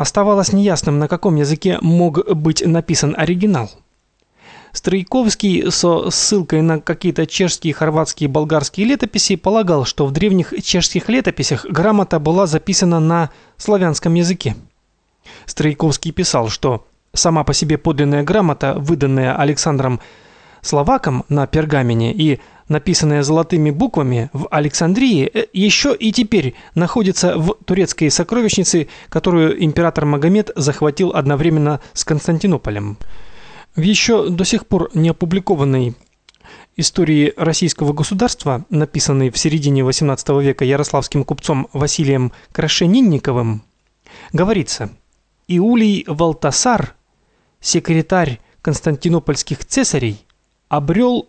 Оставалось неясным, на каком языке мог быть написан оригинал. Стройковский со ссылкой на какие-то чешские, хорватские болгарские летописи полагал, что в древних чешских летописях грамота была записана на славянском языке. Стройковский писал, что сама по себе подлинная грамота, выданная Александром Словаком на пергамене и написанная золотыми буквами в Александрии, э, еще и теперь находится в турецкой сокровищнице, которую император Магомед захватил одновременно с Константинополем. В еще до сих пор не опубликованной истории российского государства, написанной в середине XVIII века ярославским купцом Василием Крашенинниковым, говорится: Иулий Валтасар, секретарь константинопольских цесарей, обрел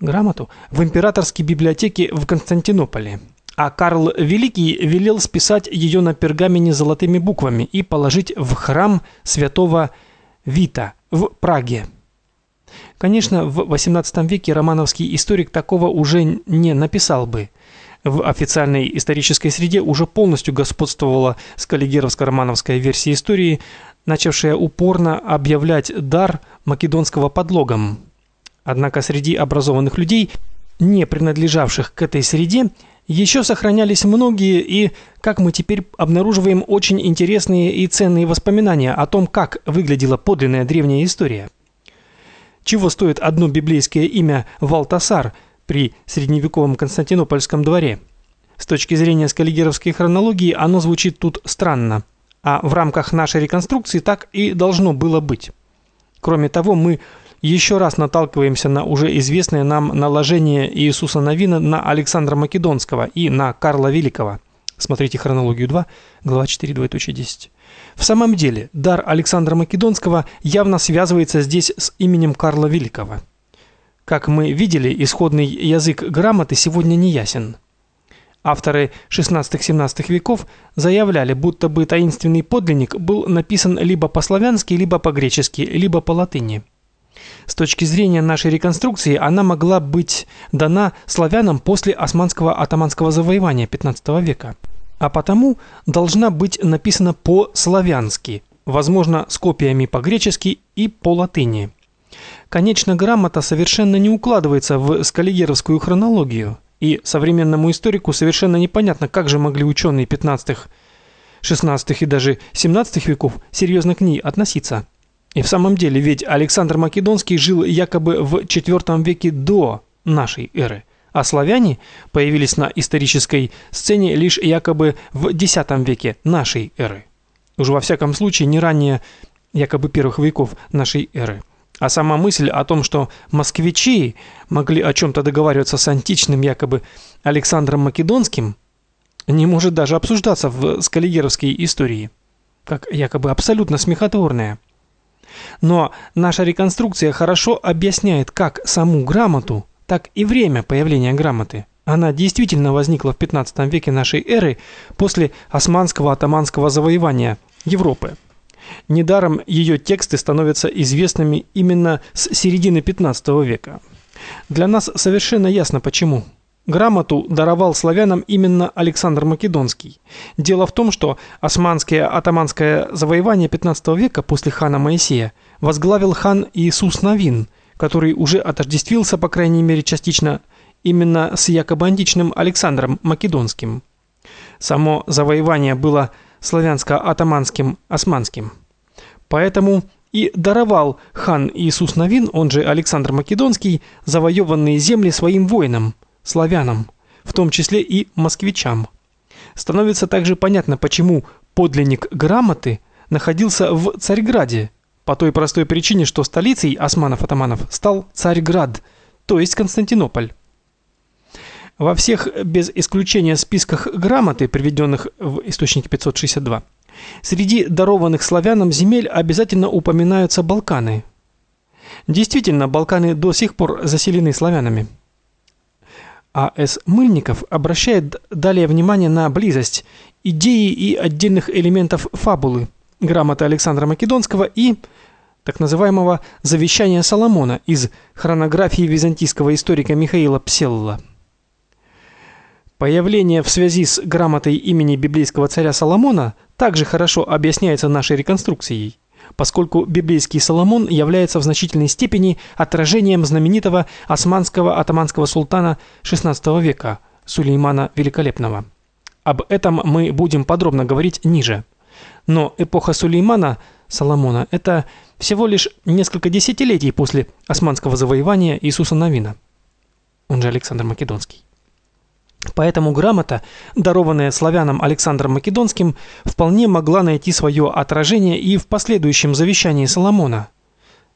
грамоту в императорской библиотеке в Константинополе. А Карл Великий велел списать ее на пергамене золотыми буквами и положить в храм святого Вита в Праге. Конечно, в XVIII веке романовский историк такого уже не написал бы. В официальной исторической среде уже полностью господствовала скаллигеровско-романовская версия истории, начавшая упорно объявлять дар македонского подлогом. Однако среди образованных людей, не принадлежавших к этой среде, еще сохранялись многие и, как мы теперь обнаруживаем, очень интересные и ценные воспоминания о том, как выглядела подлинная древняя история. Чего стоит одно библейское имя Валтасар при средневековом Константинопольском дворе? С точки зрения скаллигеровской хронологии оно звучит тут странно, а в рамках нашей реконструкции так и должно было быть. Кроме того, мы еще раз наталкиваемся на уже известное нам наложение Иисуса Навина на Александра Македонского и на Карла Великого. Смотрите хронологию 2, глава 4, 2.10. В самом деле, дар Александра Македонского явно связывается здесь с именем Карла Великого. Как мы видели, исходный язык грамоты сегодня не ясен. Авторы 16-17 веков заявляли, будто бы таинственный подлинник был написан либо по-славянски, либо по-гречески, либо по латыни. С точки зрения нашей реконструкции, она могла быть дана славянам после османского атаманского завоевания XV века, а потому должна быть написана по-славянски, возможно, с копиями по-гречески и по-латыни. Конечно, грамота совершенно не укладывается в скаллигеровскую хронологию, и современному историку совершенно непонятно, как же могли ученые XV, XVI и даже XVII веков серьезно к ней относиться. И в самом деле, ведь Александр Македонский жил якобы в IV веке до нашей эры, а славяне появились на исторической сцене лишь якобы в X веке нашей эры. Уже во всяком случае не ранее якобы первых веков нашей эры. А сама мысль о том, что москвичи могли о чем то договариваться с античным якобы Александром Македонским, не может даже обсуждаться в скаллигеровской истории, как якобы абсолютно смехотворная. Но наша реконструкция хорошо объясняет как саму грамоту, так и время появления грамоты. Она действительно возникла в 15 веке нашей эры после османского атаманского завоевания Европы. Недаром ее тексты становятся известными именно с середины 15 века. Для нас совершенно ясно почему. Грамоту даровал славянам именно Александр Македонский. Дело в том, что османское атаманское завоевание 15 века после хана Моисея возглавил хан Иисус Навин, который уже отождествился, по крайней мере, частично именно с якобы античным Александром Македонским. Само завоевание было славянско-атаманским, османским. Поэтому и даровал хан Иисус Навин, он же Александр Македонский, завоеванные земли своим воинам – славянам, в том числе и москвичам. Становится также понятно, почему подлинник грамоты находился в Царьграде, по той простой причине, что столицей османов-атаманов стал Царьград, то есть Константинополь. Во всех без исключения списках грамоты, приведенных в источнике 562, среди дарованных славянам земель обязательно упоминаются Балканы. Действительно, Балканы до сих пор заселены славянами. А.С. Мыльников обращает далее внимание на близость идеи и отдельных элементов фабулы грамоты Александра Македонского и так называемого завещания Соломона из хронографии византийского историка Михаила Пселла. Появление в связи с грамотой имени библейского царя Соломона также хорошо объясняется нашей реконструкцией, поскольку библейский Соломон является в значительной степени отражением знаменитого османского атаманского султана XVI века Сулеймана Великолепного. Об этом мы будем подробно говорить ниже. Но эпоха Сулеймана Соломона это всего лишь несколько десятилетий после османского завоевания Иисуса Навина, он же Александр Македонский. Поэтому грамота, дарованная славянам Александром Македонским, вполне могла найти свое отражение и в последующем завещании Соломона,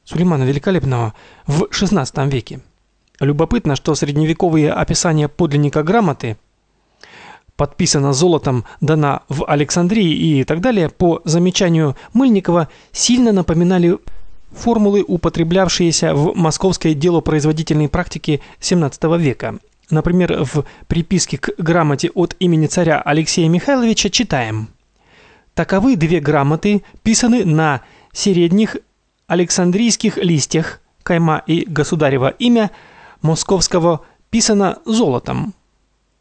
Сулеймана Великолепного, в XVI веке. Любопытно, что средневековые описания подлинника грамоты подписана золотом, дана в Александрии и так далее, по замечанию Мыльникова, сильно напоминали формулы, употреблявшиеся в московской делопроизводительной практике XVII века. Например, в приписке к грамоте от имени царя Алексея Михайловича читаем: Таковы две грамоты, писаны на средних александрийских листьях, кайма и государево имя московского писано золотом.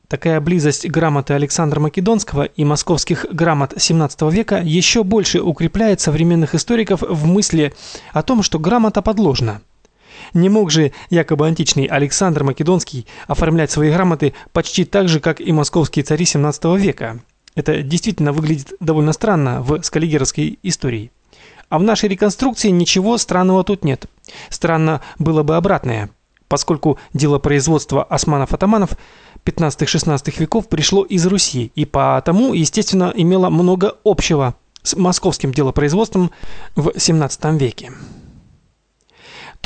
Такая близость грамоты Александра Македонского и московских грамот XVII века еще больше укрепляет современных историков в мысли о том, что грамота подложна. Не мог же якобы античный Александр Македонский оформлять свои грамоты почти так же, как и московские цари XVII века. Это действительно выглядит довольно странно в скаллигеровской истории. А в нашей реконструкции ничего странного тут нет. Странно было бы обратное, поскольку дело производства османов-атаманов 15-16 веков пришло из Руси и потому, естественно, имело много общего с московским делопроизводством в 17 веке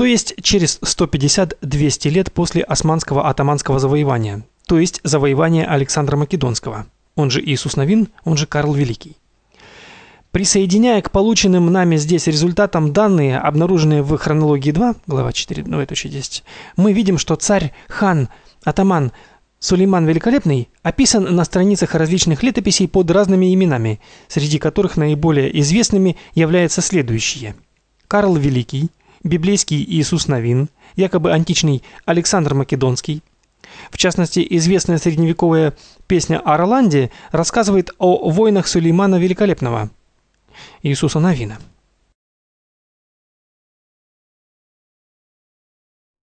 то есть через 150-200 лет после османского атаманского завоевания, то есть завоевания Александра Македонского, он же Иисус Новин, он же Карл Великий. Присоединяя к полученным нами здесь результатам данные, обнаруженные в хронологии 2, глава 4, ну это 10, мы видим, что царь, хан, атаман Сулейман Великолепный описан на страницах различных летописей под разными именами, среди которых наиболее известными являются следующие: Карл Великий, библейский Иисус Новин, якобы античный Александр Македонский. В частности, известная средневековая песня о Роланде рассказывает о войнах Сулеймана Великолепного, Иисуса Новина.